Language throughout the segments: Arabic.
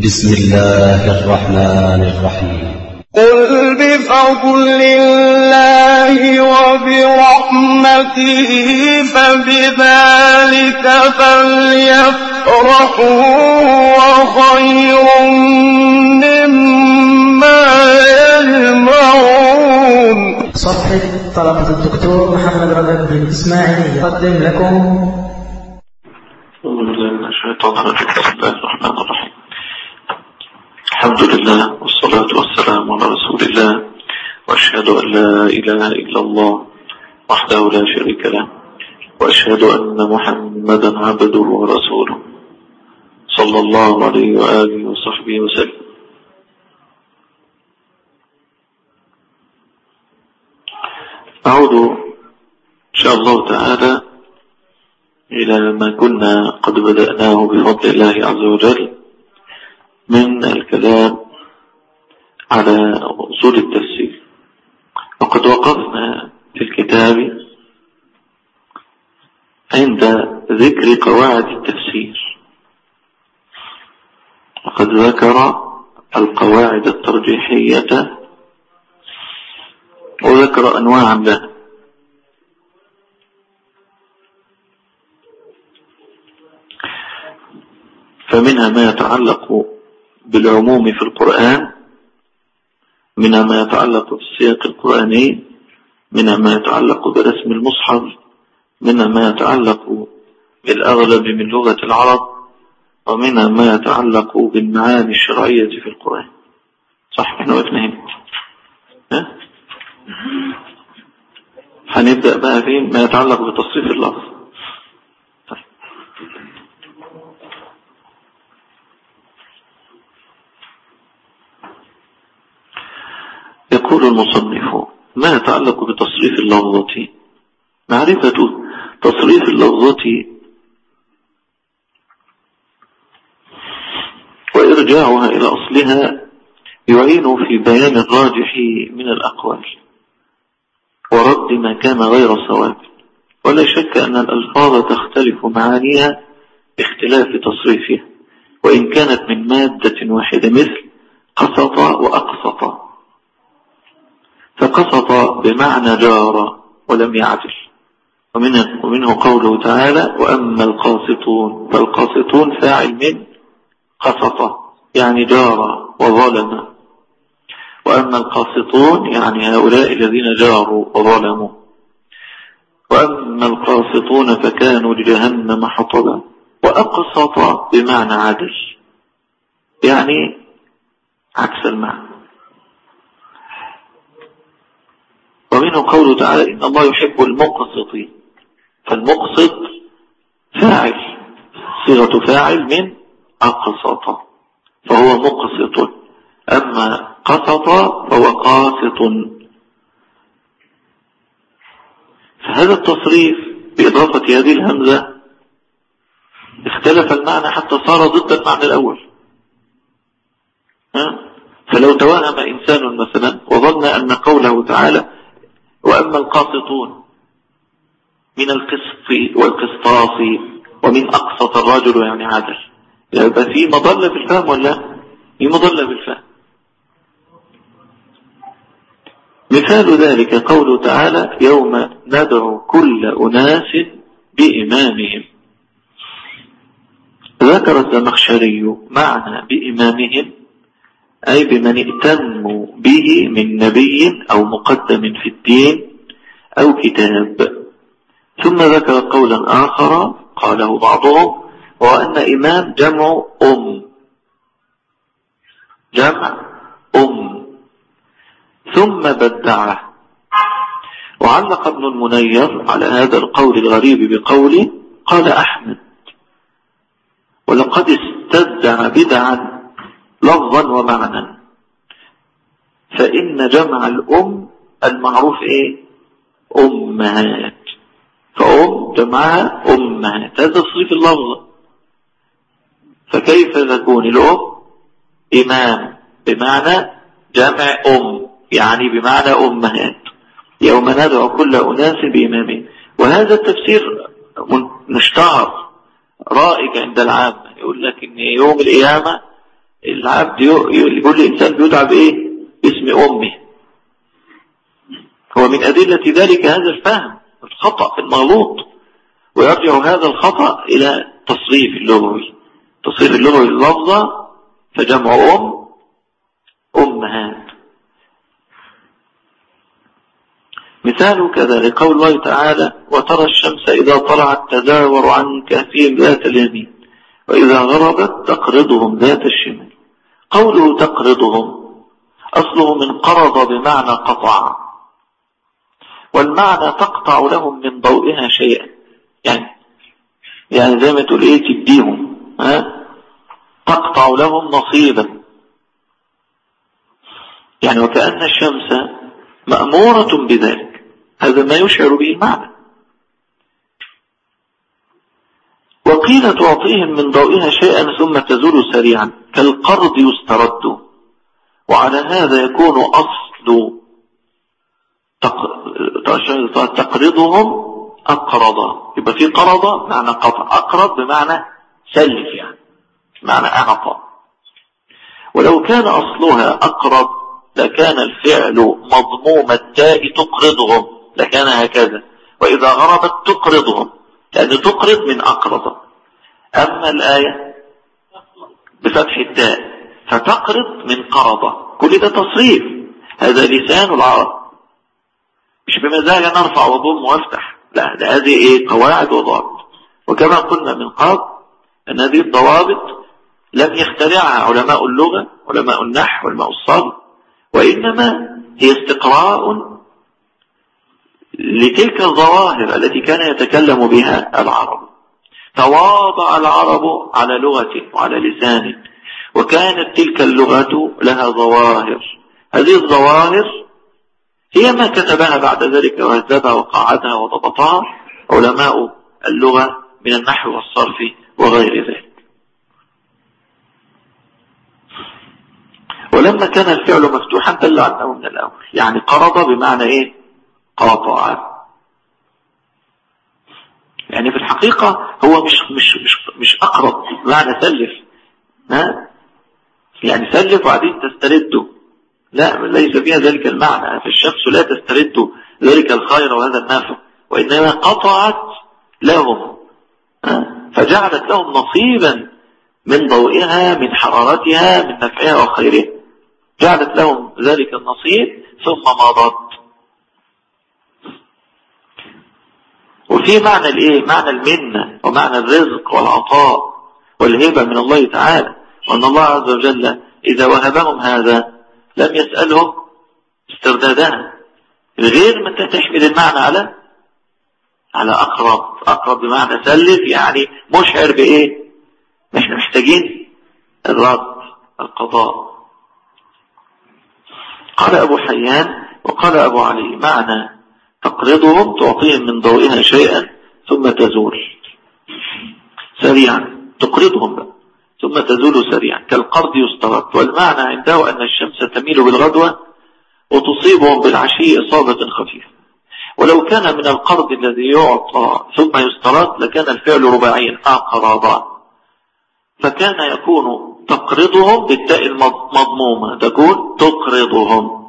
بسم الله الرحمن الرحيم. قل بفضل الله وبرحمته فبذلك فليفرحوا وخير مما يجمعون. صفحة طلبة الدكتور محمد رجب بن إسماعيل يقدم لكم. أعوذ بالله من الشيطان الرجيم. بسم الله الرحمن الرحيم. الحمد لله والصلاة والسلام على رسول الله وأشهد أن لا إله إلا الله وحده لا شريك له وأشهد أن محمدا عبده ورسوله صلى الله عليه وآله وصحبه وسلم. أعود إن شاء الله تعالى إلى ما كنا قد بدأناه بفضل الله عز وجل. من الكلام على أصول التفسير. وقد وقفنا في الكتاب عند ذكر قواعد التفسير. وقد ذكر القواعد الترجيحية وذكر أنواعا لها فمنها ما يتعلق بالعموم في القرآن منها ما يتعلق بالسياق القرآني منها ما يتعلق برسم المصحف منها ما يتعلق بالأغلب من لغة العرب ومنها ما يتعلق بالمعاني الشرعية في القرآن. صح إحنا وقفنا هنا ها؟ هنبدأ بقى في ما يتعلق بتصريف اللفظ طيب. يقول المصنف ما يتعلق بتصريف اللفظة؟ معرفة تصريف اللفظة وإرجاعها إلى أصلها يعين في بيان الراجح من الأقوال ورد ما كان غير صواب. ولا شك أن الألفاظ تختلف معانيها باختلاف تصريفها وإن كانت من مادة واحدة مثل قسط وأقسط فقسط بمعنى جار ولم يعدل. ومنه, ومنه قوله تعالى وأما القاسطون فالقاسطون فاعل من قسط يعني جار وظلم. وأما القاسطون يعني هؤلاء الذين جاروا وظلموا. وأما القاسطون فكانوا لجهنم حطبا. وأقسط بمعنى عدل يعني عكس المعنى. ومنه قوله تعالى إن الله يحب المقسطين فالمقسط فاعل. صيغة فاعل من أقسط. فهو مقسط. أما قسط فهو قاسط. فهذا التصريف بإضافة هذه الهمزة اختلف المعنى حتى صار ضد المعنى الأول؟ فلو توهم إنسان مثلا وظن أن قوله تعالى وأما القاسطون من القسط والقسطاس ومن أقسط الرجل يعني عدل يبقى في مضلة في الفهم ولا في مضلة في الفهم. مثال ذلك قوله تعالى يوم ندعو كل أناس بإمامهم. ذكر الزمخشري معنى بإمامهم. أي بمن ائتموا به من نبي أو مقدم في الدين أو كتاب. ثم ذكر قولا آخر قاله بعضهم وهو أن إمام جمع أم. جمع أم. ثم بدعه. وعلق ابن المنير على هذا القول الغريب بقوله قال أحمد ولقد استدع بدعا لفظا ومعنى فإن جمع الأم المعروف إيه؟ أمهات. فأم جمعها أمهات. هذا تصريف اللفظ. فكيف تكون الأم؟ إمام بمعنى جمع أم. يعني بمعنى أمهات. يوم ندعو كل أناس بإمامين. وهذا التفسير مشتهر رائج عند العامة. يقول لك إن يوم القيامة العبد يقول الإنسان بيدعى بإيه؟ باسم أمه هو من أدلة ذلك هذا الفهم الخطأ المغلوط. ويرجع هذا الخطأ إلى تصريف اللغوي. تصريف اللغوي اللفظة فجمع أم أمهات. مثال كذلك قول الله تعالى وترى الشمس إذا طلعت تزاور عن كهفهم ذات اليمين وإذا غربت تقرضهم ذات الشمال. قوله تقرضهم أصله من قرض بمعنى قطع. والمعنى تقطع لهم من ضوئها شيئا. يعني يعني زي ما تقول إيه تديهم. ها؟ تقطع لهم نصيبا. يعني وكأن الشمس مأمورة بذلك. هذا ما يشعر به المعنى. وقيل تعطيهم من ضوئها شيئا ثم تزول سريعا كالقرض يسترد. وعلى هذا يكون أصل تقرضهم أقرض. يبقى في قرض معنى قطع. أقرض بمعنى سلف يعني معنى أعطى. ولو كان أصلها أقرض لكان الفعل مضموم التاء تقرضهم لكان هكذا. وإذا غربت تقرضهم. لأن تقرض من أقرض. أما الآية بفتح التاء فتقرض من قرض. كل ده تصريف. هذا لسان العرب. مش بمزاج نرفع وضم وافتح. لا ده هذه إيه؟ قواعد وضوابط. وكما قلنا من قبل أن هذه الضوابط لم يخترعها علماء اللغة علماء النحو علماء الصرف وإنما هي استقراء لتلك الظواهر التي كان يتكلم بها العرب. تواضع العرب على لغته وعلى لسانه وكانت تلك اللغة لها ظواهر. هذه الظواهر هي ما كتبها بعد ذلك وهذبها وقاعدها وضبطها علماء اللغة من النحو والصرف وغير ذلك. ولما كان الفعل مفتوحا دل عنه من الأول يعني قرض بمعنى إيه؟ قاطع يعني في الحقيقة هو مش مش مش مش أقرب بمعنى سلف. ها؟ يعني سلف وبعدين تسترده. لا ليس فيها ذلك المعنى. فالشمس لا تسترد ذلك الخير وهذا النافع وإنما قطعت لهم. فجعلت لهم نصيبا من ضوئها من حرارتها من نفعها وخيرها. جعلت لهم ذلك النصيب ثم مضت. وفي معنى الايه؟ معنى المنة ومعنى الرزق والعطاء والهبة من الله تعالى وأن الله عز وجل إذا وهبهم هذا لم يسألهم استردادها غير ما تحمل المعنى على على أقرب أقرب بمعنى سلف يعني مشعر بإيه؟ إحنا محتاجين الرد القضاء. قال أبو حيان وقال أبو علي معنى تقرضهم تعطيهم من ضوئها شيئا ثم تزول. سريعا تقرضهم بقى ثم تزول سريعا. كالقرض يسترد والمعنى عنده أن الشمس تميل بالغدوة وتصيبهم بالعشي إصابة خفيفة. ولو كان من القرض الذي يعطى ثم يسترد لكان الفعل رباعيا أقرضا فكان يكون تقرضهم بالتاء المضمومة تكون تقرضهم.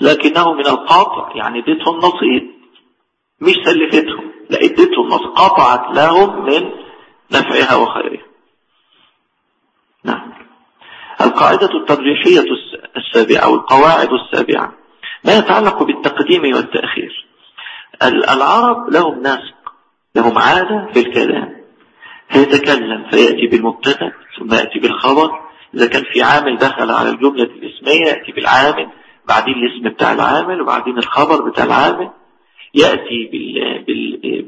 لكنه من القاطع يعني اديتهم نصيب مش سلفتهم لا اديتهم نصيب قطعت لهم من نفعها وخيرها. نعم. القاعدة الترجيحية السابعة أو القواعد السابعة ما يتعلق بالتقديم والتأخير. العرب لهم ناسق لهم عادة في الكلام. فيتكلم فيأتي بالمبتدأ ثم يأتي بالخبر. إذا كان في عامل دخل على الجملة الاسمية يأتي بالعامل بعدين الاسم بتاع العامل وبعدين الخبر بتاع العامل. يأتي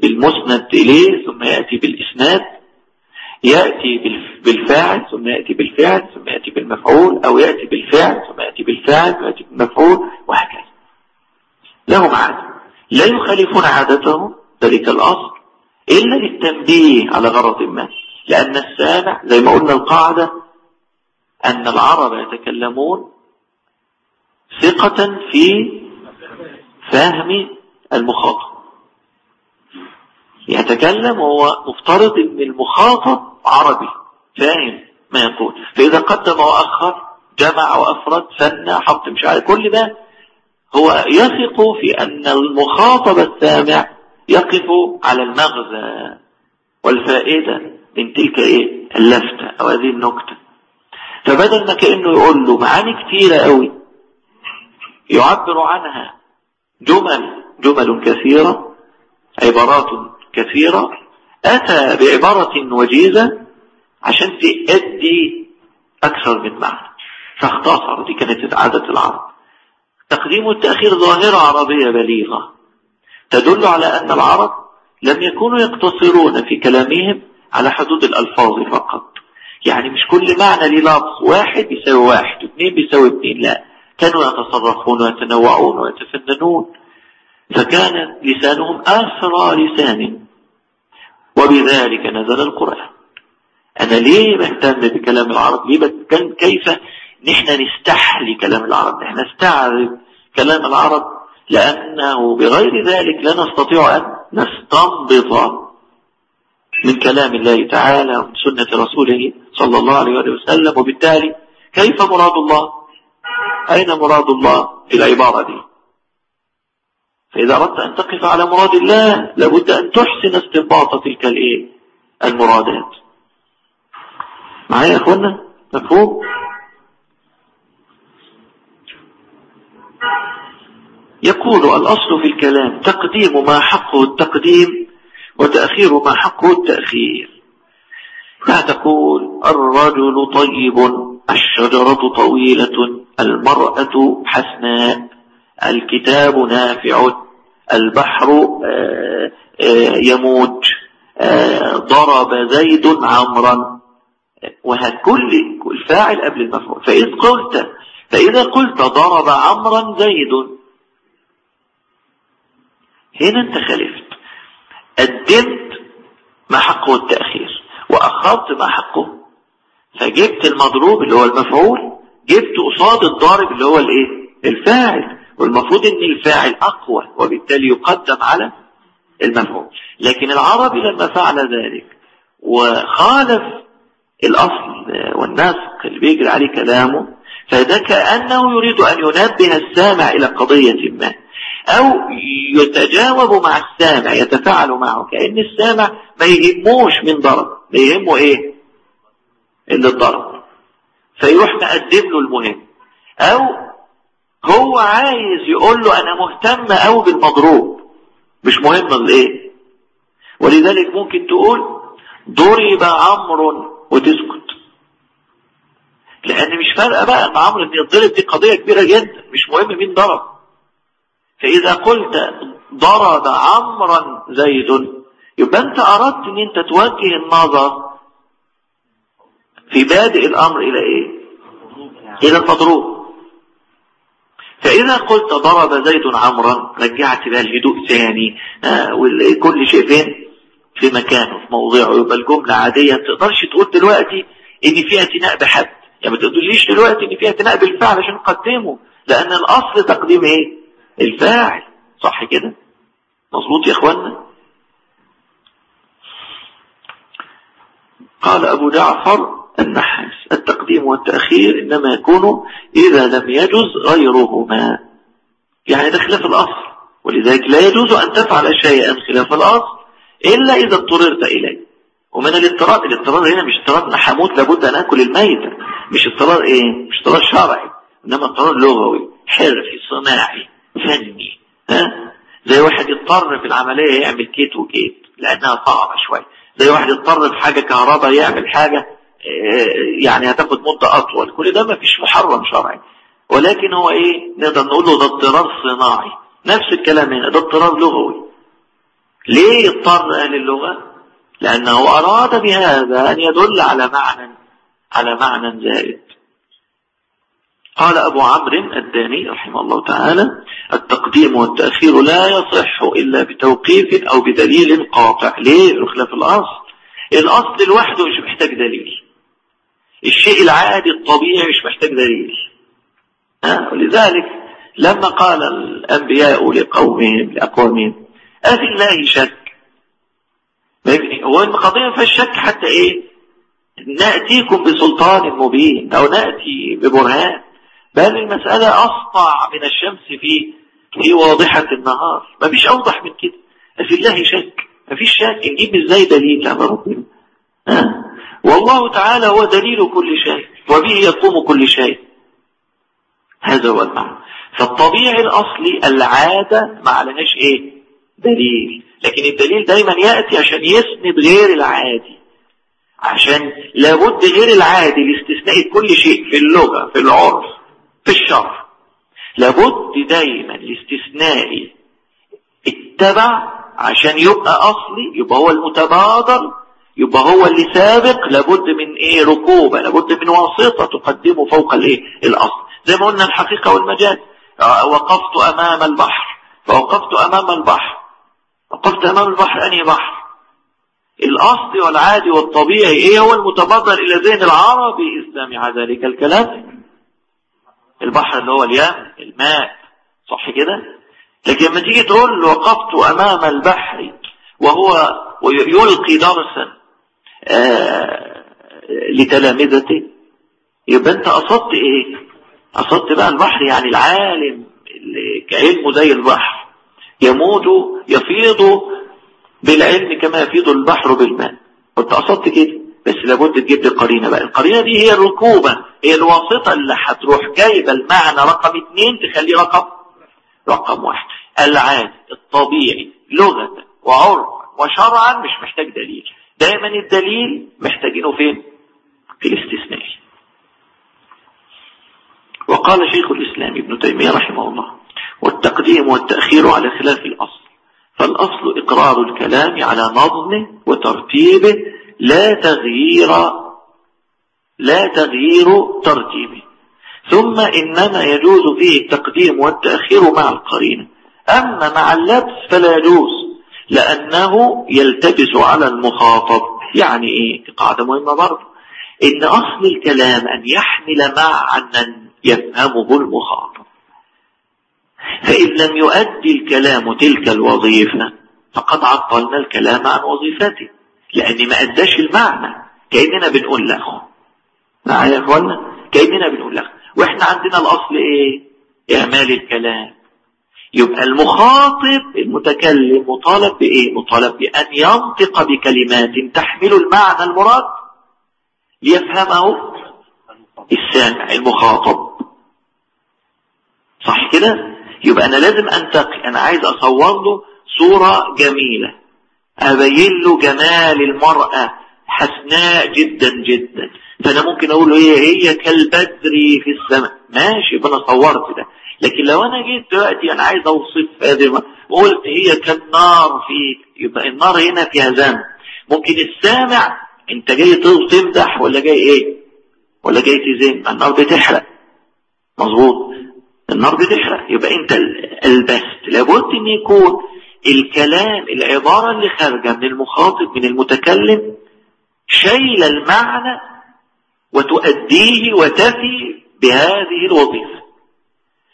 بالمسند إليه ثم يأتي بالإسناد. يأتي بالفاعل ثم يأتي بالفعل ثم يأتي بالمفعول أو يأتي بالفعل ثم يأتي بالفعل ثم يأتي بالمفعول وهكذا. لهم عادة لا يخالفون عادتهم ذلك الأصل إلا للتنبيه على غرض ما. لأن السامع زي ما قلنا القاعدة أن العرب يتكلمون ثقة في فهم المخاطب. يتكلم وهو مفترض إن المخاطب عربي فاهم ما يقول. فإذا قدم وأخر جمع وأفرد فنى حط مش عارف كل ده هو يثق في أن المخاطب السامع يقف على المغزى والفائدة من تلك إيه؟ اللفتة أو هذه النكتة. فبدل ما كأنه يقول له معاني كثيرة قوي يعبر عنها جمل جمل كثيرة عبارات كثيرة. أتى بعبارة وجيزة عشان تأدي أكثر من معنى. فاختصر دي كانت عادة العرب. تقديم التأخير ظاهرة عربية بليغة. تدل على أن العرب لم يكونوا يقتصرون في كلامهم على حدود الألفاظ فقط. يعني مش كل معنى للفظ واحد يساوي واحد واثنين بيساوي اثنين لا. كانوا يتصرفون ويتنوعون ويتفننون. فكان لسانهم أسرى لسان. وبذلك نزل القرآن. أنا ليه بهتم بكلام العرب؟ ليه كان كيف نحن نستحلي كلام العرب؟ نحن نستعرض كلام العرب لأنه بغير ذلك لا نستطيع أن نستنبط من كلام الله تعالى ومن سنة رسوله صلى الله عليه وسلم. وبالتالي كيف مراد الله؟ أين مراد الله في العبارة دي؟ فإذا أردت أن تقف على مراد الله لابد أن تحسن استنباط تلك الإيه؟ المرادات. معايا يا أخوانا مفهوم؟ يقول الأصل في الكلام تقديم ما حقه التقديم وتأخير ما حقه التأخير. لا تقول الرجل طيب الشجرة طويلة المرأة حسناء الكتاب نافع البحر آه، آه، يموج آه، ضرب زيد عمرا. وهكل الفاعل قبل المفعول. فإذ قلت فإذا قلت ضرب عمرا زيد. هنا انت خلفت قدمت ما حقه التأخير وأخرت ما حقه. فجبت المضروب اللي هو المفعول جبت قصاد الضارب اللي هو الايه؟ الفاعل. والمفروض ان الفاعل اقوى وبالتالي يقدم على المفعول. لكن العربي لما فعل ذلك وخالف الأصل والنسق اللي بيجري عليه كلامه فده كأنه يريد أن ينبه السامع إلى قضية ما أو يتجاوب مع السامع يتفاعل معه كأن السامع ما يهموش من ضرب ما يهمه إيه؟ اللي الضرب. فيروح مقدم له المهم. أو هو عايز يقول له أنا مهتم أو بالمضروب. مش مهم الإيه. ولذلك ممكن تقول ضرب عمرو وتسكت. لأن مش فارقة بقى إن عمرو بن يتضرب دي قضية كبيرة جدا. مش مهم مين ضرب. فإذا قلت ضرب عمرا زيد يبقى أنت أردت أن أنت توجه النظر في بادئ الأمر إلى إيه؟ إلى المضروب فإذا قلت ضرب زيد عمرا رجعت بقى الهدوء ثاني آه وكل شيء فين؟ في مكانه في موضعه. يبقى الجملة عادية ما تقدرش تقول دلوقتي إن فيها اعتناء بحد. يعني ما تقوليش دلوقتي إن فيها اعتناء بالفعل عشان نقدمه. لأن الأصل تقديم إيه؟ الفاعل. صح كده؟ مظبوط يا اخوانا قال أبو جعفر النحاس. التقديم والتأخير إنما يكون إذا لم يجز غيرهما. يعني ده خلاف الأصل. ولذلك لا يجوز أن تفعل شيئا خلاف الأصل إلا إذا اضطررت إليه. ومن الاضطرار الاضطرار هنا مش اضطرار نحموت لابد أن آكل الميتة مش اضطرار إيه؟ مش اضطرار شرعي. إنما اضطرار لغوي حرفي صناعي فني. ها؟ زي واحد يضطر في العملية يعمل كيت وكيت لأنها صعبة شوية. زي واحد يضطر في حاجة كهرباء يعمل حاجة يعني هتاخد مدة أطول. كل ده ما فيش محرم شرعي. ولكن هو إيه؟ نقدر نقول له ده اضطرار صناعي. نفس الكلام هنا ده اضطرار لغوي. ليه يضطر أهل اللغة؟ لأنه أراد بهذا أن يدل على معنى على معنى زائد. قال أبو عمرو الداني رحمه الله تعالى التقديم والتأخير لا يصح إلا بتوقيف أو بدليل قاطع. ليه؟ بخلاف الأصل. الأصل لوحده مش محتاج دليل. الشيء العادي الطبيعي مش محتاج دليل. ها؟ ولذلك لما قال الأنبياء لقومهم لأقوامهم أفي الله شك هو القضية في الشك حتى إيه؟ نأتيكم بسلطان مبين أو نأتي ببرهان. بل المسألة أسطع من الشمس في في واضحة النهار. ما فيش أوضح من كده. في الله شك ما فيش شك نجيب إزاي دليل على ربنا. والله تعالى هو دليل كل شيء وبه يقوم كل شيء. هذا هو المعنى. فالطبيعي الأصلي العادة ما عليهاش إيه؟ دليل. لكن الدليل دايما يأتي عشان يسند غير العادي. عشان لابد غير العادي لاستثناء كل شيء في اللغة في العرف في الشرع لابد دايما الاستثناء اتبع عشان يبقى أصلي يبقى هو المتبادر يبقى هو اللي سابق لابد من إيه؟ ركوبة لابد من واسطة تقدمه فوق الإيه؟ الاصل زي ما قلنا الحقيقة والمجال. آه، وقفت أمام البحر. فوقفت أمام البحر. وقفت أمام البحر أنهي بحر؟ الأصل والعادي والطبيعي. إيه هو المتبادر إلى ذهن العربي اذ سمع ذلك الكلام. البحر اللي هو اليم الماء. صح كده؟ لكن لما تيجي تقول وقفت أمام البحر وهو يلقي درسا لتلامذته يبقى انت قصدت إيه؟ قصدت بقى البحر يعني العالم اللي كعلمه زي البحر. يموت يفيض بالعلم كما يفيض البحر بالماء. كنت قصدت كده. بس لابد تجيب لي قرينه بقى. القرينة دي هي الركوبة هي الواسطة اللي هتروح جايبة المعنى رقم اثنين تخليه رقم رقم واحد. العادي الطبيعي لغة وعرفا وشرعا مش محتاج دليل. دايما الدليل محتاجينه فين؟ في الاستثناء وقال شيخ الإسلام ابن تيمية رحمه الله والتقديم والتأخير على خلاف الأصل فالأصل إقرار الكلام على نظمه وترتيبه لا تغيير لا تغيير ترتيبه. ثم إنما يجوز فيه التقديم والتأخير مع القرينة. أما مع اللبس فلا يجوز. لأنه يلتبس على المخاطب. يعني إيه؟ قاعدة مهمة برضه. إن أصل الكلام أن يحمل معنى يفهمه المخاطب. فإن لم يؤدي الكلام تلك الوظيفة فقد عطلنا الكلام عن وظيفته. لأن ما أداش المعنى. كأننا بنقول له معايا يا أخوانا كأننا بنقول له وإحنا عندنا الأصل إيه؟ إعمال الكلام. يبقى المخاطب المتكلم مطالب بإيه؟ مطالب بأن ينطق بكلمات تحمل المعنى المراد ليفهمه السامع المخاطب. صح كده؟ يبقى أنا لازم أنتقي أنا عايز أصور له صورة جميلة. أبين له جمال المرأة حسناء جدا جدا. فأنا ممكن أقول له هي هي كالبدر في السماء. ماشي يبقى أنا صورت ده. لكن لو أنا جيت دلوقتي أنا عايز أوصف هذه وقلت هي كالنار في يبقى النار هنا فيها ذنب. ممكن السامع أنت جاي تمدح ولا جاي إيه؟ ولا جاي تزين النار بتحرق. مظبوط. النار بتحرق. يبقى أنت البست. لابد إن يكون الكلام العبارة اللي خارجة من المخاطب من المتكلم شيل المعنى وتؤديه وتفي بهذه الوظيفة.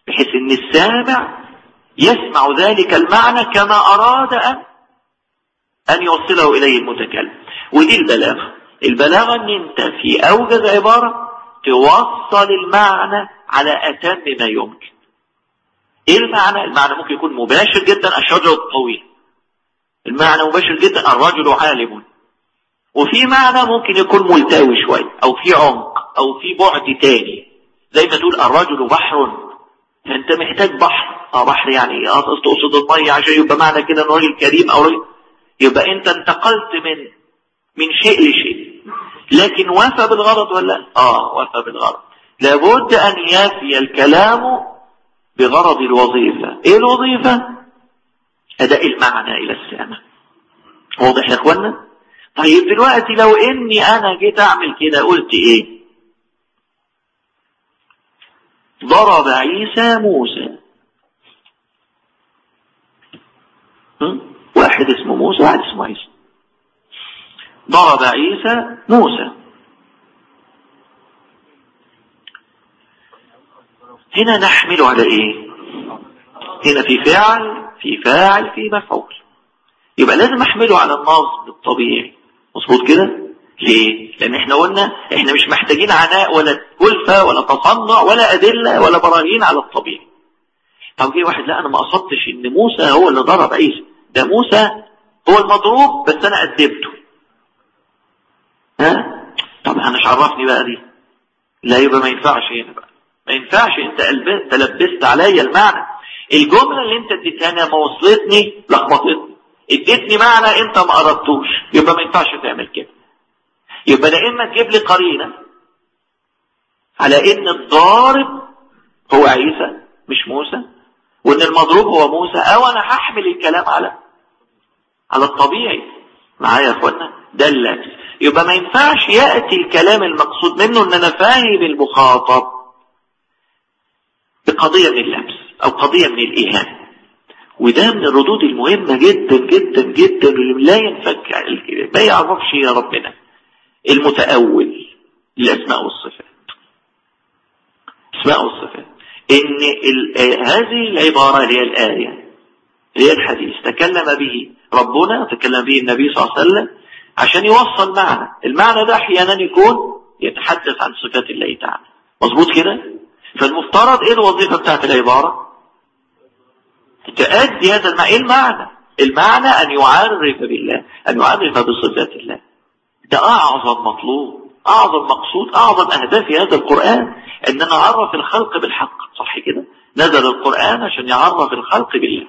بحيث إن السامع يسمع ذلك المعنى كما أراد أن أن يوصله إليه المتكلم. ودي البلاغة؟ البلاغة إن أنت في أوجز عبارة توصل المعنى على أتم ما يمكن. إيه المعنى؟ المعنى ممكن يكون مباشر جدا الشجر الطويل المعنى مباشر جدا الرجل عالم. وفي معنى ممكن يكون ملتوي شوي أو في عمق أو في بعد تاني. زي ما تقول الرجل بحر فانت محتاج بحر. آه بحر يعني تقصد المية عشان يبقى معنى كده إنه راجل كريم أو راجل. يبقى أنت انتقلت من من شيء لشيء. لكن وفى بالغرض ولا؟ آه وفى بالغرض. لابد أن يفي الكلام بغرض الوظيفة. إيه الوظيفة؟ أداء المعنى إلى السامع واضح يا اخوانا طيب دلوقتي لو إني أنا جيت أعمل كده قلت إيه؟ ضرب عيسى موسى. واحد اسمه موسى واحد اسمه عيسى. ضرب عيسى موسى. هنا نحمل على إيه؟ هنا في فاعل في فاعل في مفعول يبقى لازم أحمله على النصب الطبيعي. مظبوط كده؟ ليه؟ لأن إحنا قلنا إحنا مش محتاجين عناء ولا كلفة ولا تصنع ولا أدلة ولا براهين على الطبيعي. طب جه واحد لا أنا ما قصدتش إن موسى هو اللي ضرب عيسى. ده موسى هو المضروب بس أنا أدبته. ها؟ طب أنا مش عرفني بقى دي. لا يبقى ما ينفعش هنا بقى. ما ينفعش أنت تلبست عليا المعنى. الجملة اللي أنت اديتها ما وصلتني لخبطتني. اديتني معنى أنت ما قربتوش يبقى ما ينفعش تعمل كده. يبقى لا إما تجيب لي قرينة على إن الضارب هو عيسى مش موسى وإن المضروب هو موسى أو أنا هحمل الكلام على على الطبيعي. معايا يا اخوانا ده اللبس يبقى ما ينفعش يأتي الكلام المقصود منه إن أنا فاهم المخاطب بقضية من اللبس أو قضية من الإيهام. وده من الردود المهمة جدا جدا جدا اللي لا ينفك ما يعرفش يا ربنا. المتأول للأسماء والصفات أسماء والصفات إن هذه العبارة هي الآية هي الحديث تكلم به ربنا تكلم به النبي صلى الله عليه وسلم عشان يوصل معنى. المعنى ده أحيانا يكون يتحدث عن صفات الله تعالى. مظبوط كده؟ فالمفترض إيه الوظيفة بتاعت العبارة؟ تؤدي هذا المعنى إيه المعنى. المعنى أن يعرف بالله أن يعرف بصفات الله. ده أعظم مطلوب أعظم مقصود أعظم أهداف هذا القرآن ان أنا اعرف الخلق بالحق صح كده؟ نزل القرآن عشان يعرف الخلق بالله.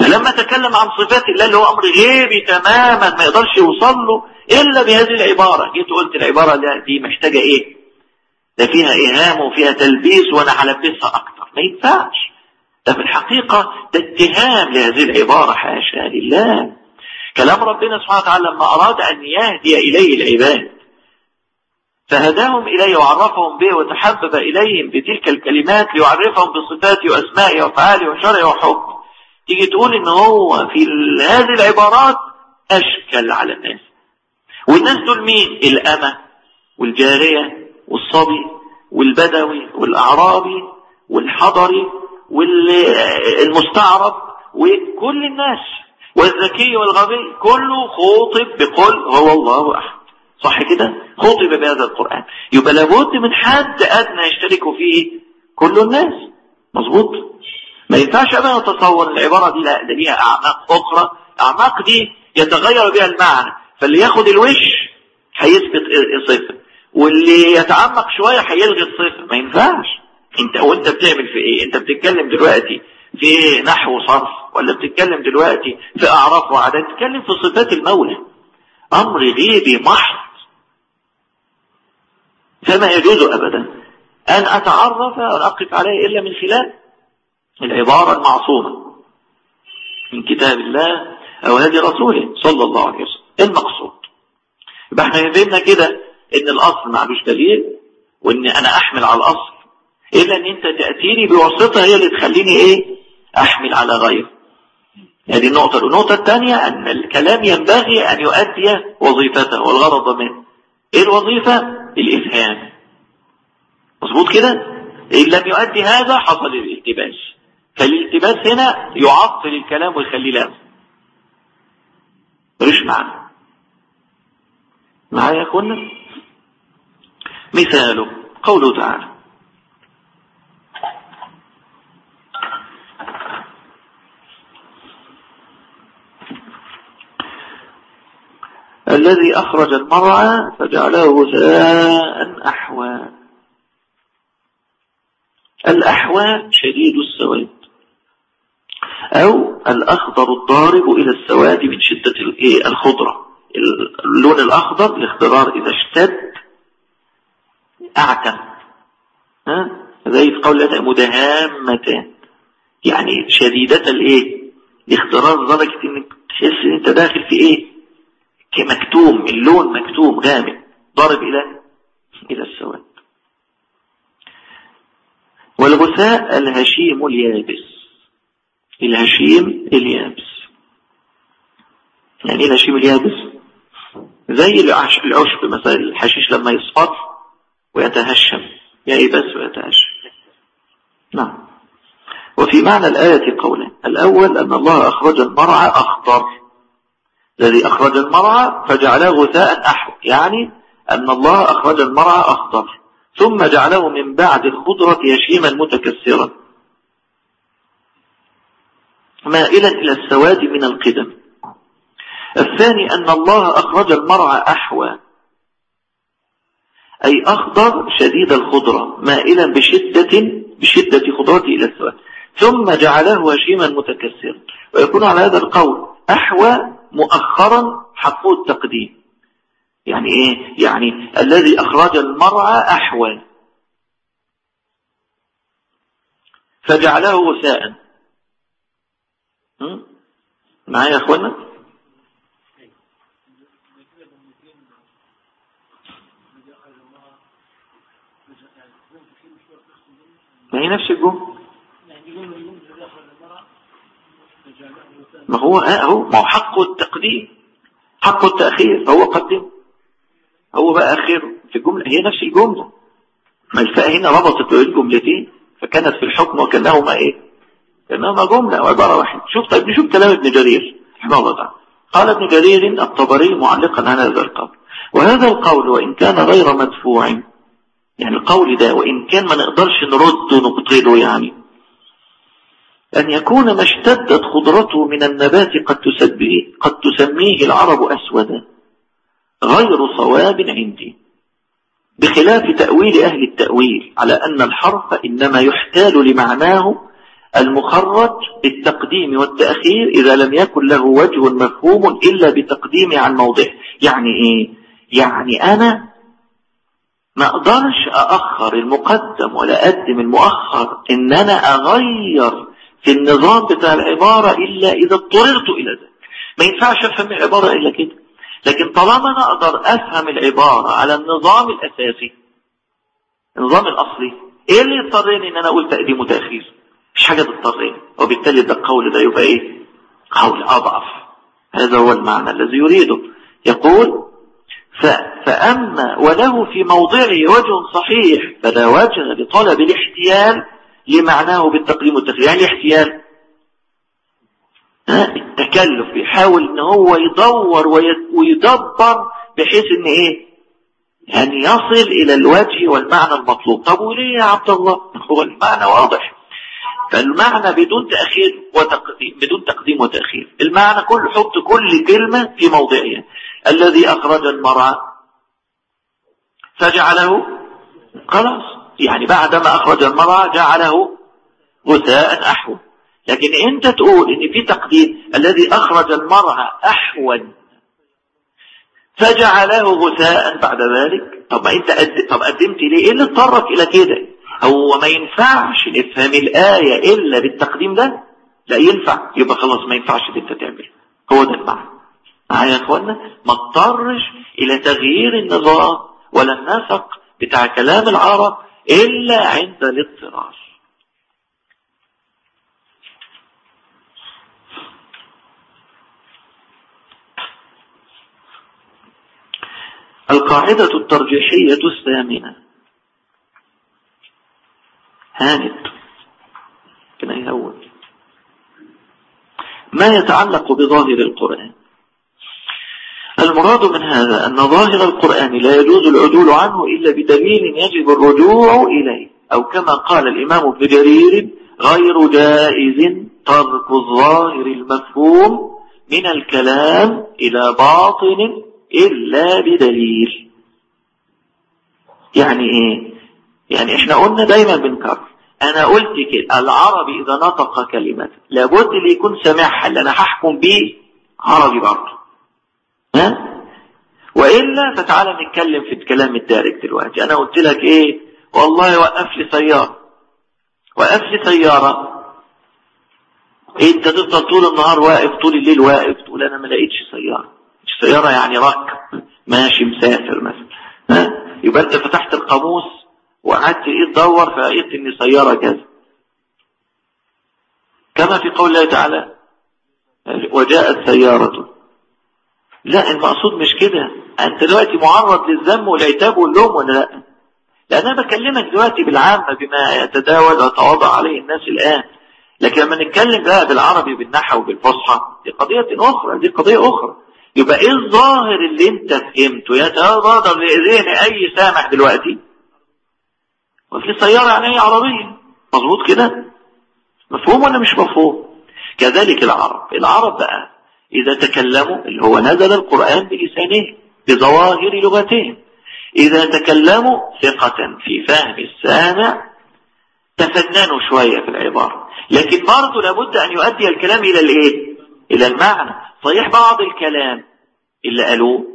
فلما تكلم عن صفات الله اللي هو أمر غيبي تماما ما يقدرش يوصل له إلا بهذه العبارة. جيت قلت العبارة دي محتاجة إيه؟ ده فيها إيهام وفيها تلبيس وأنا هلبسها أكتر. ما ينفعش. ده في الحقيقة ده اتهام لهذه العبارة. حاشا لله. كلام ربنا سبحانه وتعالى لما أراد أن يهدي إليه العباد فهداهم إليه وعرفهم به وتحبب إليهم بتلك الكلمات ليعرفهم بصفاته وأسمائه وأفعاله وشرعه وحكمه. تيجي تقول إن هو في هذه العبارات أشكل على الناس. والناس دول مين؟ الأمة والجارية والصبي والبدوي والأعرابي والحضري والمستعرب وكل الناس. والذكي والغبي كله خوطب بقول هو الله أحد. صح كده؟ خوطب بهذا القرآن. يبقى لابد من حد أدنى يشترك فيه كل الناس. مظبوط؟ ما ينفعش أبدا أتصور العبارة دي لا ده ليها أعماق أخرى. أعماق دي يتغير بها المعنى. فاللي ياخد الوش هيثبت صفر واللي يتعمق شوية هيلغي الصفر ما ينفعش. انت وأنت بتعمل في إيه؟ أنت بتتكلم دلوقتي في نحو صرف ولا بتتكلم دلوقتي في أعراف وعادات بتتكلم في صفات المولى. أمر غيبي محض. فما يجوز ابدا أن أتعرف وان أقف عليه إلا من خلال العبارة المعصومة من كتاب الله أو هدي رسوله صلى الله عليه وسلم. المقصود. يبقى إحنا فهمنا كده إن الأصل معلوش دليل وإن أنا أحمل على الأصل إلا إن أنت تأتيني بواسطة هي اللي تخليني إيه؟ أحمل على غيره. هذه النقطة. النقطة الثانية أن الكلام ينبغي أن يؤدي وظيفته والغرض منه إيه الوظيفة الإفهام. مظبوط كده؟ إن لم يؤدي هذا حصل الالتباس. فالالتباس هنا يعطل الكلام ويخليه لازم. مش معنى. معايا يا مثاله قوله تعالى الذي أخرج المرعى فجعله غثاء أحوى. الأحوى شديد السواد. أو الأخضر الضارب إلى السواد من شدة الخضرة. اللون الأخضر الاخضرار إذا اشتد أعتم. زي في قول مدهامتان. يعني شديدة الايه الاخضرار لدرجة إنك تحس إن أنت داخل في إيه؟ كمكتوم اللون مكتوم غامق ضارب إلى إلى السواد. والغثاء الهشيم اليابس. الهشيم اليابس. يعني إيه الهشيم اليابس؟ زي العشب مثلا. الحشيش لما يصفر ويتهشم. ييبس ويتهشم. نعم. وفي معنى الآية قولا. الأول أن الله أخرج المرعى أخضر. الذي أخرج المرعى فجعله غثاء أحوى يعني أن الله أخرج المرعى أخضر. ثم جعله من بعد الخضرة يشيما متكسرا. مائلا إلى السواد من القدم. الثاني أن الله أخرج المرعى أحوى. أي أخضر شديد الخضرة. مائلا بشدة بشدة خضرته إلى السواد. ثم جعله هشيما متكسرا. ويكون على هذا القول أحوى مؤخرا حقه التقديم. يعني إيه؟ يعني الذي أخرج المرعى أحوى فجعله وساء. معايا يا أخوانا؟ ما هي نفس الجملة. ما هو اهو ما هو حقه التقديم حقه التأخير. فهو قدم. هو بقى أخيره في الجملة. هي نفس الجملة. ما الفاء هنا ربطت الجملتين فكانت في الحكم وكأنهما إيه؟ كأنهما جملة وعبارة واحدة. شوف طيب نشوف كلام ابن جرير رحمه الله تعالى. قال ابن جرير الطبري معلقا على هذا القول. وهذا القول وإن كان غير مدفوع يعني القول ده وإن كان ما نقدرش نرد ونبطله يعني. أن يكون ما اشتدت خضرته من النبات قد تسميه, قد تسميه العرب أسودا غير صواب عندي بخلاف تأويل أهل التأويل على أن الحرف إنما يحتال لمعناه المخرج بالتقديم والتأخير إذا لم يكن له وجه مفهوم إلا بتقديم عن موضعه يعني إيه؟ يعني أنا ما أقدرش أأخر المقدم ولا أقدم المؤخر إن أنا أغير في النظام بتاع العبارة إلا إذا اضطررت إلى ذلك. ما ينفعش أفهم العبارة إلا كده. لكن طالما أنا أقدر أفهم العبارة على النظام الأساسي النظام الأصلي إيه اللي يضطرني إن أنا أقول تقديم وتأخير مش حاجة تضطرني. وبالتالي ده القول ده يبقى إيه؟ قول أضعف. هذا هو المعنى الذي يريده. يقول فأما وله في موضعه وجه صحيح فلا وجه لطلب الاحتيال لمعناه بالتقديم والتخيير يعني الاحتيال التكلف. بيحاول إن هو يدور ويدبر بحيث إن إيه؟ يعني يصل إلى الوجه والمعنى المطلوب. طب وليه يا عبد الله؟ هو المعنى واضح. فالمعنى بدون تأخير وتقديم بدون تقديم وتأخير. المعنى كل حط كل كلمة في موضعها. الذي أخرج المرعى فجعله خلاص. يعني بعدما أخرج المرعى جعله غثاء أحوى. لكن أنت تقول إن في تقديم الذي أخرج المرعى أحوى فجعله غثاء بعد ذلك؟ طب قد... طب قدمت ليه؟ إيه اللي اضطرك إلى كده؟ هو ما ينفعش نفهم الآية إلا بالتقديم ده؟ لا ينفع. يبقى خلاص ما ينفعش أنت تعمل. هو ده المعنى. معايا يا اخوانا ما اضطرش إلى تغيير النظام ولا النسق بتاع كلام العرب إلا عند الاضطرار. القاعدة الترجيحية الثامنة. هانت. كان يهون ما يتعلق بظاهر القرآن؟ المراد من هذا أن ظاهر القرآن لا يجوز العدول عنه إلا بدليل يجب الرجوع إليه أو كما قال الإمام ابن جرير غير جائز ترك الظاهر المفهوم من الكلام إلى باطن إلا بدليل. يعني إيه؟ يعني إحنا قلنا دايما بنكرر. أنا قلت كده العربي إذا نطق كلمة لابد اللي يكون سامعها اللي أنا هحكم بيه عربي برضه. ها؟ وإلا فتعالى نتكلم في الكلام الدارج دلوقتي. أنا قلت لك إيه؟ والله وقف لي سيارة. وقف لي سيارة. إيه أنت تفضل طول النهار واقف طول الليل واقف تقول أنا ما لقيتش سيارة. مش سيارة يعني راكب. ماشي مسافر مثلا. ها؟ يبقى أنت فتحت القاموس وقعدت إيه تدور فلقيت إن سيارة كذا كما في قول الله تعالى وجاءت سيارة لا المقصود مش كده. أنت دلوقتي معرض للذم والعتاب واللوم ولا لا؟ لأن أنا بكلمك دلوقتي بالعامة بما يتداول ويتواضع عليه الناس الآن. لكن لما نتكلم بقى بالعربي بالنحو وبالفصحى دي قضية أخرى دي قضية أخرى. يبقى إيه الظاهر اللي أنت فهمته؟ يتبادر لإذهن أي سامع دلوقتي. وفي سيارة يعني إيه عربية. مظبوط كده؟ مفهوم ولا مش مفهوم؟ كذلك العرب. العرب بقى إذا تكلموا اللي هو نزل القرآن بلسانهم بظواهر لغتهم. إذا تكلموا ثقة في فهم السامع تفننوا شوية في العبارة. لكن برضه لابد أن يؤدي الكلام إلى الإيه؟ إلى المعنى. صحيح بعض الكلام اللي قالوه.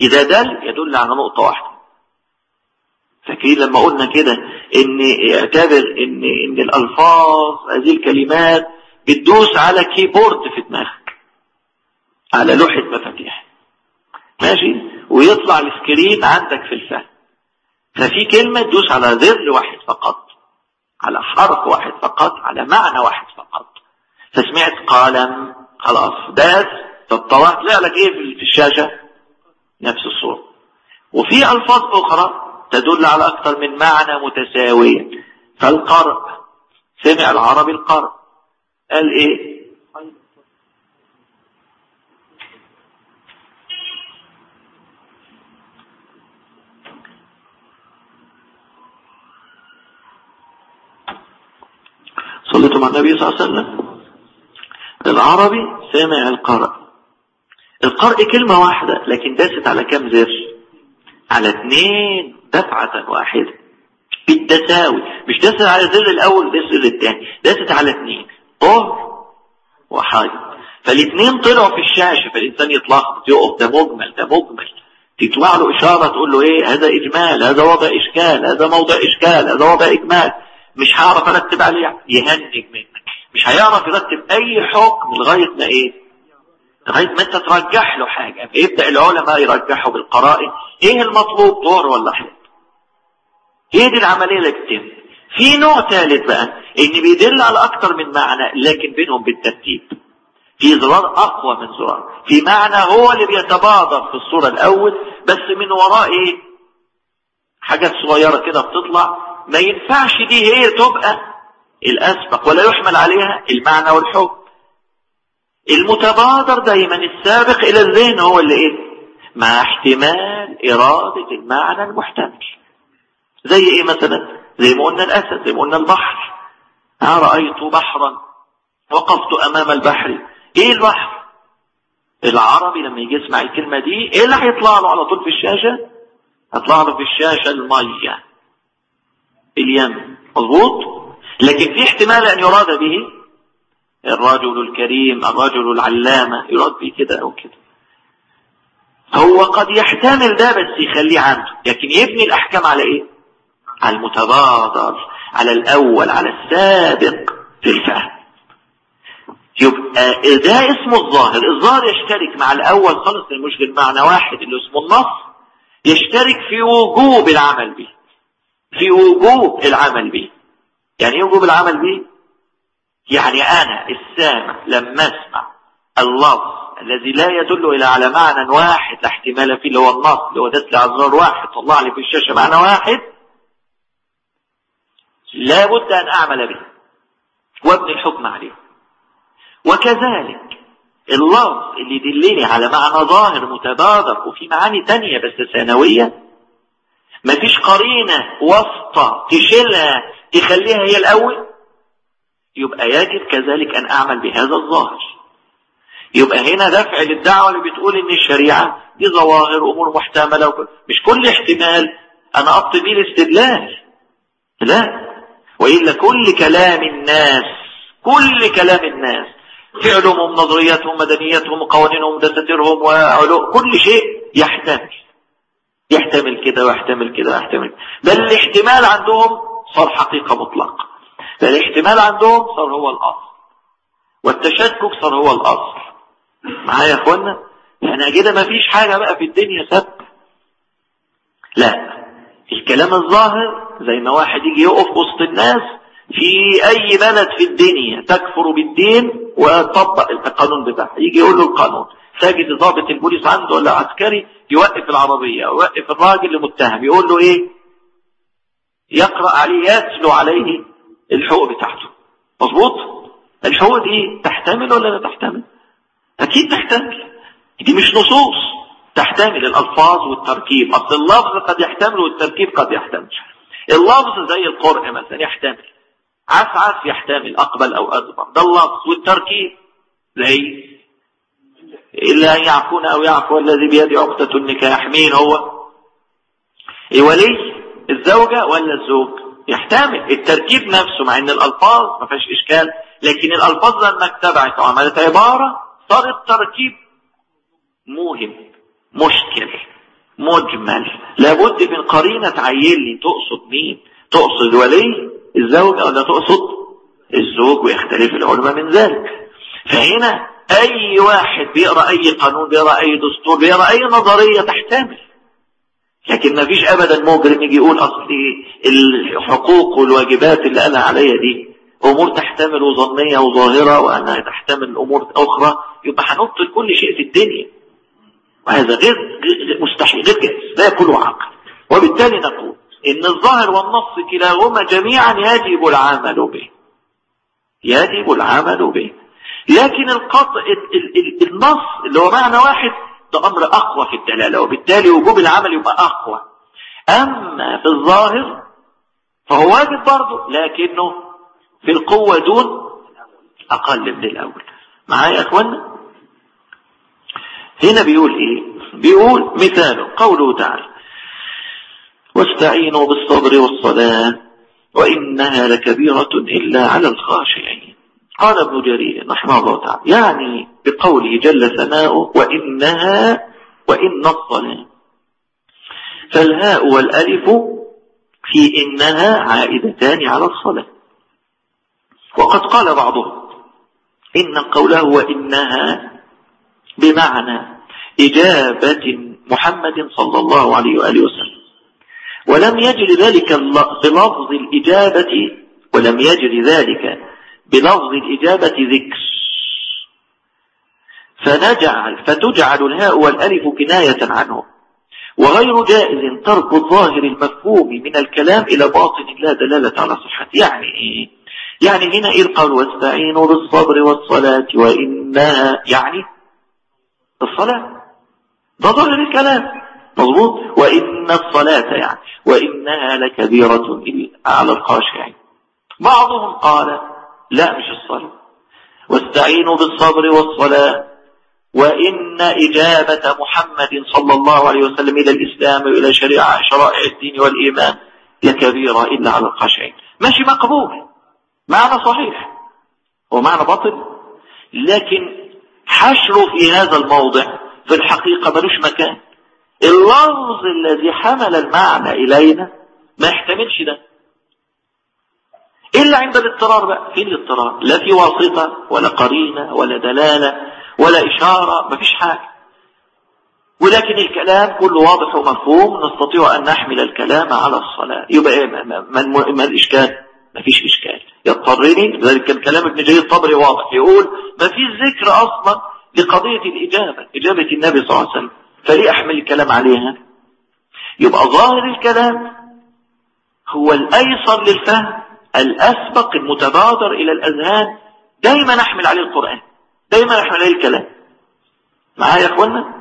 إذا دل يدل على نقطة واحدة. فاكرين لما قلنا كده إن اعتبر إن إن الألفاظ هذه الكلمات بتدوس على keyboard في دماغك. على لوحة مفاتيح ماشي؟ ويطلع ال screen عندك في الفهم ففي كلمة تدوس على زر واحد فقط على حرف واحد فقط على معنى واحد فقط. فسمعت قلم خلاص داس فالطواف طلع لك إيه في الشاشة؟ نفس الصورة. وفي ألفاظ أخرى تدل على أكثر من معنى متساوية. فالقرء سمع العربي القرء قال إيه؟ مع النبي صلى الله عليه وسلم؟ العربي سامع القرء القرء كلمة واحدة لكن داست على كم زر على اثنين دفعة واحدة. بالتساوي. مش داست على الزر الأول داست الثاني داست على اثنين طهر وحاجة. فالاثنين طلعوا في الشاشة فالإنسان يتلخبط يقف ده مجمل ده مجمل. تطلع له إشارة تقول له إيه؟ هذا إجمال هذا وضع إشكال هذا موضع إشكال هذا وضع إجمال. مش هعرف ارتب عليه يهنج منك. مش هيعرف يرتب أي حكم لغاية ما إيه؟ لغاية ما أنت ترجح له حاجة. فيبدا العلماء يرجحوا بالقرائن. إيه المطلوب؟ دور ولا حد هي دي العملية اللي بتتم؟ في نوع ثالث بقى إن بيدل على أكثر من معنى لكن بينهم بالترتيب. في زرار أقوى من زرار. في معنى هو اللي بيتبادر في الصورة الأول بس من وراء إيه؟ حاجات صغيرة كده بتطلع. ما ينفعش دي هي تبقى الأسبق ولا يحمل عليها المعنى والحكم. المتبادر دايما السابق إلى الذهن هو اللي إيه؟ مع احتمال إرادة المعنى المحتمل. زي إيه مثلا؟ زي ما قلنا الأسد زي ما قلنا البحر. أنا رأيت بحرا. وقفت أمام البحر. إيه البحر؟ العربي لما يجي يسمع الكلمة دي إيه اللي هيطلع له على طول في الشاشة؟ هيطلع له في الشاشة المية. اليمن مظبوط؟ لكن في احتمال أن يراد به الرجل الكريم الرجل العلامة يراد به كده أو كده. هو قد يحتمل ده بس يخليه عنده. لكن يبني الأحكام على إيه؟ على المتبادر على الأول على السابق في الفهم. يبقى ده اسمه الظاهر الظاهر يشترك مع الأول خالص المشكل معنى واحد اللي اسمه النص يشترك في وجوب العمل به. في وجوب العمل به. يعني إيه وجوب العمل به؟ يعني أنا السامع لما أسمع اللفظ الذي لا يدل إلى على معنى واحد لا احتمال فيه اللي هو النص اللي هو دس على زرار واحد طلع لي في الشاشة معنى واحد. لا بد أن أعمل به وابني الحكم عليه. وكذلك اللفظ اللي يدلني على معنى ظاهر متبادر وفي معاني تانية بس ثانوية مفيش قرينة واسطة تشيلها تخليها هي الأول؟ يبقى يجب كذلك أن أعمل بهذا الظاهر. يبقى هنا دفع للدعوة اللي بتقول إن الشريعة دي ظواهر أمور محتملة وكل. مش كل احتمال. أنا أبطي بيه الاستدلال. لا. وإلا كل كلام الناس كل كلام الناس فعلهم نظرياتهم مدنياتهم قوانينهم دساتيرهم وعلوم كل شيء يحتمل. يحتمل كده ويحتمل كده ويحتمل. بل الاحتمال عندهم صار حقيقة مطلقة. بل الاحتمال عندهم صار هو الأصل. والتشكك صار هو الأصل. معايا يا إخوانا؟ يعني كده ما فيش حاجة بقى في الدنيا ثابته لا. الكلام الظاهر زي ما واحد يجي يقف وسط الناس في أي بلد في الدنيا تكفر بالدين وتطبق القانون بتاعها. يجي يقول له القانون تجد ضابط البوليس عنده ولا عسكري يوقف العربية يوقف الراجل المتهم يقول له إيه؟ يقرأ عليه يتلو عليه الحقوق بتاعته. مظبوط؟ الحقوق دي تحتمل ولا لا تحتمل؟ أكيد تحتمل. دي مش نصوص. تحتمل الألفاظ والتركيب. أصل اللفظ قد يحتمل والتركيب قد يحتمل. اللفظ زي القرء مثلا يحتمل. عفعف يحتمل أقبل أو أدبر ده اللفظ والتركيب زي إلا أن يعفون أو يعفو الذي بيده عقدة النكاح. مين هو؟ ولي؟ الزوجة ولا الزوج؟ يحتمل. التركيب نفسه مع إن الألفاظ ما فيهاش إشكال لكن الألفاظ لما اتبعت وعملت عبارة صار التركيب موهم مشكل مجمل. لابد من قرينة تعين لي تقصد مين؟ تقصد ولي الزوجة ولا تقصد؟ الزوج ويختلف العلماء من ذلك. فهنا أي واحد بيقرأ أي قانون بيقرأ أي دستور بيقرأ أي نظرية تحتمل. لكن ما فيش ابدا مجرم يجي يقول أصل الحقوق والواجبات اللي قالها عليا دي أمور تحتمل ظنيه وظاهرة وأنها تحتمل أمور أخرى. يبقى هنط كل شيء في الدنيا. وهذا غير مستحيل غير جائز. لا يكون عقل وبالتالي نقول إن الظاهر والنص كلاهما جميعا يجب العمل به. يجب العمل به. لكن القطع النص اللي هو معنى واحد ده أمر أقوى في الدلالة وبالتالي وجوب العمل يبقى أقوى. أما في الظاهر فهو واجب برضه لكنه في القوة دون أقل من الأول. معايا يا أخوانا هنا بيقول إيه؟ بيقول مثال قوله تعالى واستعينوا بالصبر والصلاة وإنها لكبيرة إلا على الخاشعين. قال ابن جرير رحمه الله تعالى يعني بقوله جل ثناؤه وإنها وإن الصلاة. فالهاء والألف في إنها عائدتان على الصلاة. وقد قال بعضهم إن قوله وإنها بمعنى إجابة محمد صلى الله عليه وآله وسلم. ولم يجر ذلك بلفظ الإجابة ولم يجر ذلك بلفظ الإجابة ذكر. فنجعل فتجعل الهاء والألف كناية عنه. وغير جائز ترك الظاهر المفهوم من الكلام إلى باطن لا دلالة على صحته يعني إيه؟ يعني هنا إيه القول واستعينوا بالصبر والصلاة وإنها يعني الصلاة. ده ظاهر الكلام. مظبوط؟ وإن الصلاة يعني وإنها لكبيرة على الخاشعين بعضهم قال لا مش الصلاة. واستعينوا بالصبر والصلاة. وإن إجابة محمد صلى الله عليه وسلم إلى الإسلام وإلى شريعة شرائع الدين والإيمان لكبيرة إلا على الخاشعين ماشي مقبول. معنى صحيح ومعنى باطل. لكن حشره في هذا الموضع في الحقيقة ملوش مكان. اللفظ الذي حمل المعنى إلينا ما يحتملش ده. إلا عند الاضطرار بقى. فين الاضطرار؟ لا في واسطة ولا قرينة ولا دلالة ولا إشارة ما فيش حاجة. ولكن الكلام كله واضح ومفهوم نستطيع أن نحمل الكلام على الصلاة. يبقى إيه؟ ما, الإشكال؟ ما فيش إشكال. يضطرني؟ لذلك الكلام ابن جرير الطبري واضح. يقول ما فيش ذكر أصلا لقضية الإجابة. إجابة النبي صلى الله عليه وسلم. فليه أحمل الكلام عليها؟ يبقى ظاهر الكلام هو الأيسر للفهم الأسبق المتبادر إلى الأذهان. دايما نحمل عليه القرآن دايما نحمل عليه الكلام. معايا يا أخوانا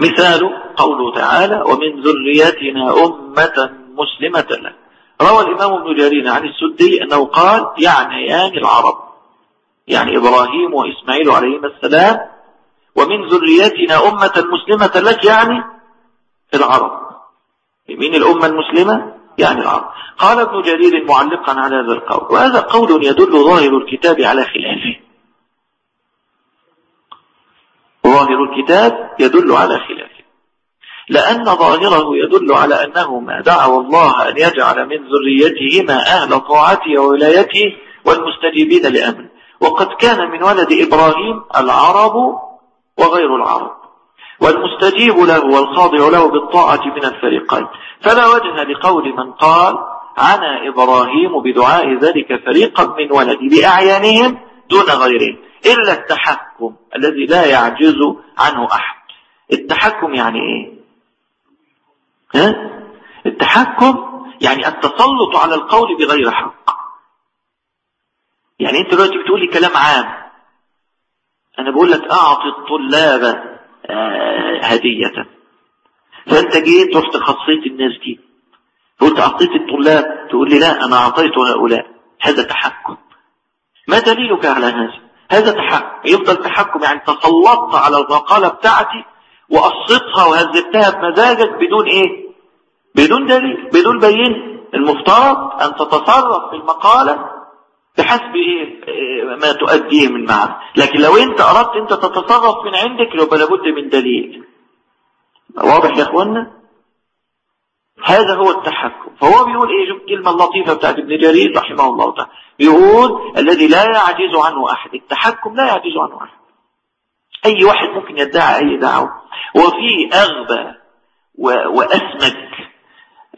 مثال قوله تعالى ومن ذريتنا أمة مسلمة له. روى الإمام ابن جرير عن السدي أنه قال يعنيان العرب. يعني إبراهيم وإسماعيل عليهما السلام ومن ذريتنا أمة مسلمة لك يعني العرب. من الأمة المسلمة؟ يعني العرب. قال ابن جرير معلقا على هذا القول وهذا قول يدل ظاهر الكتاب على خلافه. ظاهر الكتاب يدل على خلافه. لأن ظاهره يدل على أنه ما دعوا الله أن يجعل من ذريتهما أهل طاعته وولايته والمستجيبين لأمره. وقد كان من ولد إبراهيم العرب وغير العرب. والمستجيب له والخاضع له بالطاعة من الفريقين. فلا وجه لقول من قال عنا إبراهيم بدعاء ذلك فريقا من ولدي بأعيانهم دون غيرهم. إلا التحكم الذي لا يعجز عنه أحد. التحكم يعني إيه؟ ها؟ التحكم يعني التسلط على القول بغير حق. يعني أنت دلوقتي بتقولي كلام عام. أنا بقول لك أعطي الطلاب آه، هدية. فأنت جيت رحت خصيت الناس دي. قلت أعطيت الطلاب تقول لي لا أنا أعطيت هؤلاء. هذا تحكم. ما دليلك على هذا؟ هذا تحكم. يفضل تحكم يعني تسلطت على المقالة بتاعتي وقصتها وهذبتها بمزاجك بدون إيه؟ بدون دليل بدون بين المفترض أن تتصرف في المقالة بحسب إيه ما تؤديه من معنى لكن لو انت أردت انت تتصرف من عندك يبقى لابد من دليل. واضح يا اخوانا هذا هو التحكم. فهو بيقول إيه؟ شوف الكلمة اللطيفة بتاعت ابن جرير رحمه الله تعالى. بيقول الذي لا يعجز عنه أحد. التحكم لا يعجز عنه أحد. أي واحد ممكن يدعي أي دعوة. وفي أغبى وأسمك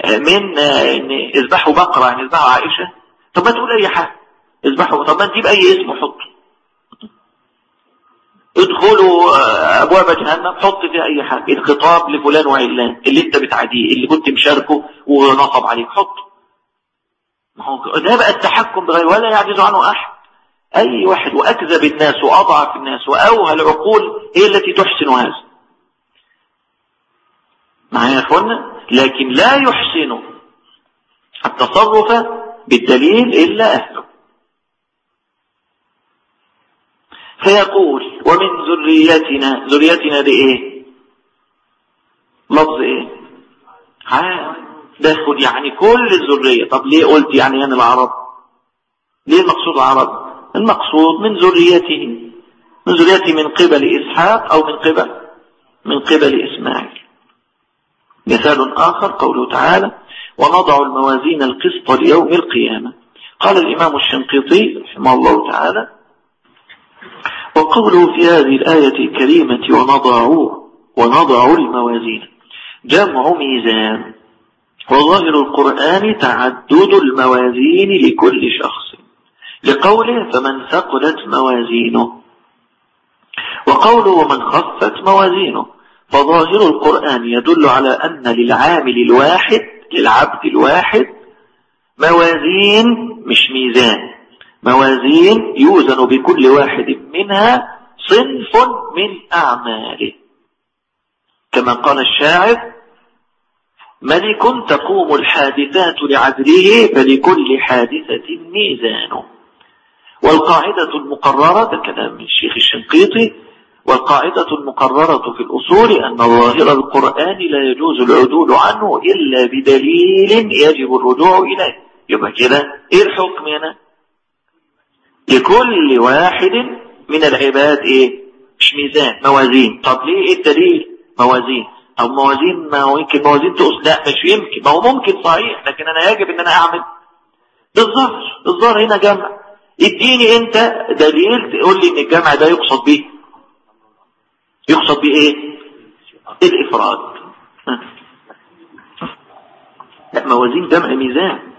من إن اذبحوا بقرة يعني اذبحوا عائشة. طب ما تقول أي حاجة. اذبحوا طب ما تجيب أي اسم وحطه ادخلوا أبواب جهنم حط فيها أي حاجة. الخطاب لفلان وعلان اللي انت بتعاديه اللي كنت مشاركه ونصب عليك. حط. ده بقى التحكم بغير ولا يعجز عنه أحد. أي واحد وأكذب الناس وأضعف الناس وأوهى العقول هي التي تحسن هذا. معايا يا اخوانا لكن لا يحسن التصرف بالدليل إلا اهله فيقول ومن ذريتنا ذريتنا إيه؟ لفظ إيه؟ ها داخل يعني كل الذرية. طب ليه قلت يعني أنا العرب؟ ليه المقصود عرب؟ المقصود من ذريته. من ذريته من قبل إسحاق أو من قبل من قبل إسماعيل. مثال آخر قوله تعالى ونضع الموازين القسط ليوم القيامة. قال الإمام الشنقيطي رحمه الله تعالى وقوله في هذه الآية الكريمة ونضعوا ونضع الموازين. جمع ميزان. وظاهر القرآن تعدد الموازين لكل شخص. لقوله فمن ثقلت موازينه. وقوله ومن خفت موازينه. فظاهر القرآن يدل على أن للعامل الواحد للعبد الواحد موازين مش ميزان. موازين يوزن بكل واحد منها صنف من أعماله. كما قال الشاعر ملك تقوم الحادثات لعدله فلكل حادثة ميزان والقاعدة المقررة كلام الشيخ الشنقيطي والقاعدة المقررة في الأصول أن ظاهر القرآن لا يجوز العدول عنه إلا بدليل يجب الرجوع إليه. يبقى كده إيه الحكم هنا؟ لكل واحد من العباد إيه؟ مش ميزان. موازين. طب ليه؟ إيه الدليل؟ موازين. أو موازين ما هو يمكن موازين تقص. لا مش يمكن. ما هو ممكن صحيح لكن أنا يجب أن أنا أعمل. بالظهر الظهر هنا جمع. اديني أنت دليل تقول لي إن الجمع ده يقصد به يقصد به إيه؟ الإفراد. لا موازين جمع ميزان.